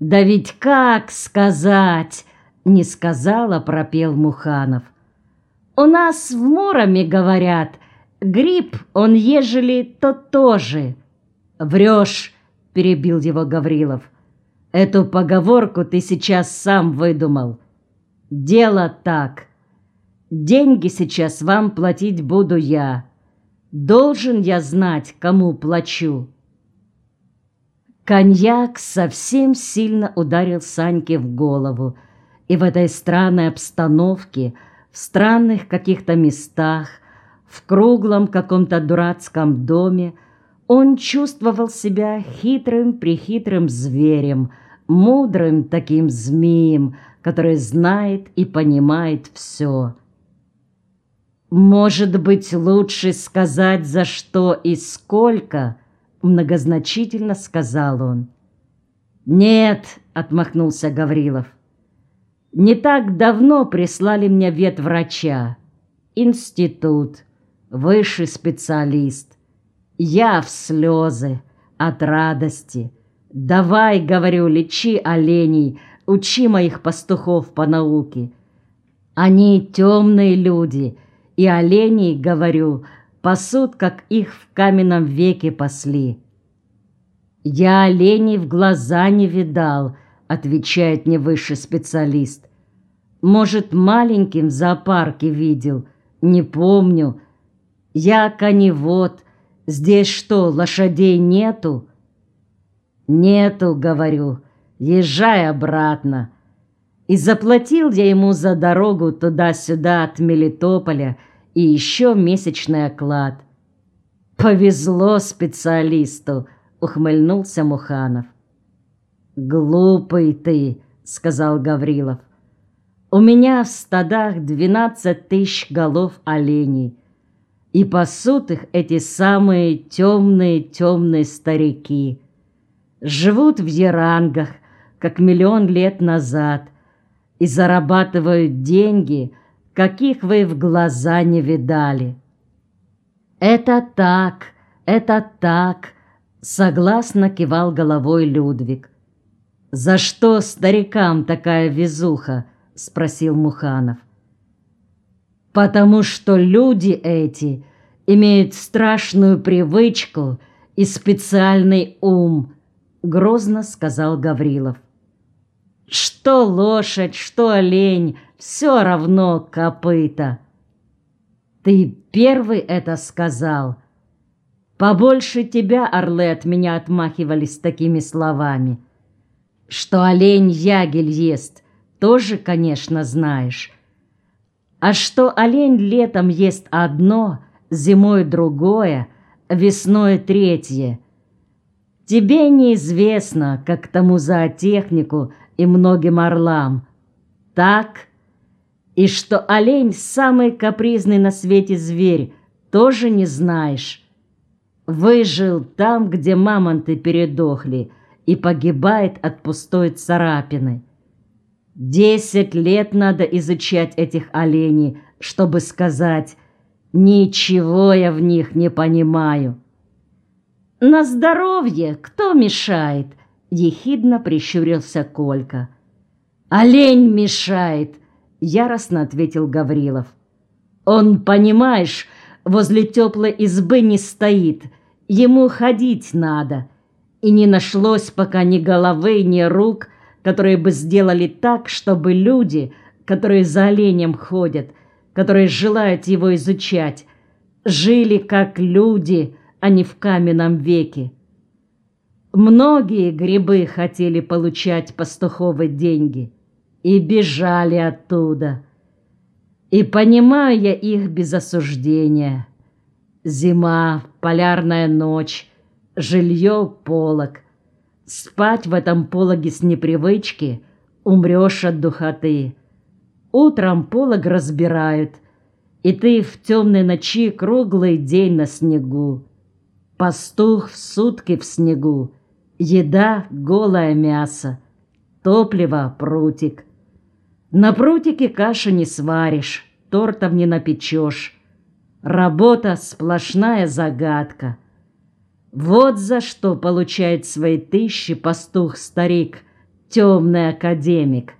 Да ведь как сказать, не сказала, пропел Муханов. У нас в Муроме говорят, гриб он ежели, то тоже. Врешь, перебил его Гаврилов. Эту поговорку ты сейчас сам выдумал. Дело так. Деньги сейчас вам платить буду я. Должен я знать, кому плачу. Коньяк совсем сильно ударил Саньке в голову, и в этой странной обстановке, в странных каких-то местах, в круглом каком-то дурацком доме, он чувствовал себя хитрым-прихитрым зверем, мудрым таким змеем, который знает и понимает все. «Может быть, лучше сказать, за что и сколько?» Многозначительно сказал он. «Нет», — отмахнулся Гаврилов. «Не так давно прислали мне ветврача. Институт, высший специалист. Я в слезы от радости. Давай, говорю, лечи оленей, учи моих пастухов по науке. Они темные люди, и оленей, говорю, пасут, как их в каменном веке пасли. «Я оленей в глаза не видал», — отвечает мне высший специалист. «Может, маленьким в зоопарке видел, не помню. Я коневод, здесь что, лошадей нету?» «Нету», — говорю, — «езжай обратно». И заплатил я ему за дорогу туда-сюда от Мелитополя — и еще месячный оклад. «Повезло специалисту», — ухмыльнулся Муханов. «Глупый ты», — сказал Гаврилов. «У меня в стадах двенадцать тысяч голов оленей, и пасут их эти самые темные-темные старики. Живут в ерангах, как миллион лет назад, и зарабатывают деньги — каких вы в глаза не видали. Это так, это так, согласно кивал головой Людвиг. За что старикам такая везуха? спросил Муханов. Потому что люди эти имеют страшную привычку и специальный ум, грозно сказал Гаврилов. Что лошадь, что олень, все равно копыта. Ты первый это сказал. Побольше тебя, орлы, от меня отмахивались такими словами. Что олень ягель ест, тоже, конечно, знаешь. А что олень летом ест одно, зимой другое, весной третье. Тебе неизвестно, как тому зоотехнику и многим орлам. Так и что олень самый капризный на свете зверь, тоже не знаешь. Выжил там, где мамонты передохли, и погибает от пустой царапины. Десять лет надо изучать этих оленей, чтобы сказать «Ничего я в них не понимаю». «На здоровье кто мешает?» — ехидно прищурился Колька. «Олень мешает!» Яростно ответил Гаврилов. Он, понимаешь, возле теплой избы не стоит. Ему ходить надо. И не нашлось пока ни головы, ни рук, которые бы сделали так, чтобы люди, которые за оленем ходят, которые желают его изучать, жили как люди, а не в каменном веке. Многие грибы хотели получать пастуховые деньги – и бежали оттуда. И понимаю я их без осуждения. Зима, полярная ночь, жилье — полог. Спать в этом пологе с непривычки умрешь от духоты. Утром полог разбирают, и ты в темной ночи круглый день на снегу. Пастух в сутки в снегу, еда — голое мясо, топливо — прутик. На прутике каши не сваришь, тортов не напечешь. Работа — сплошная загадка. Вот за что получает свои тысячи пастух-старик, темный академик,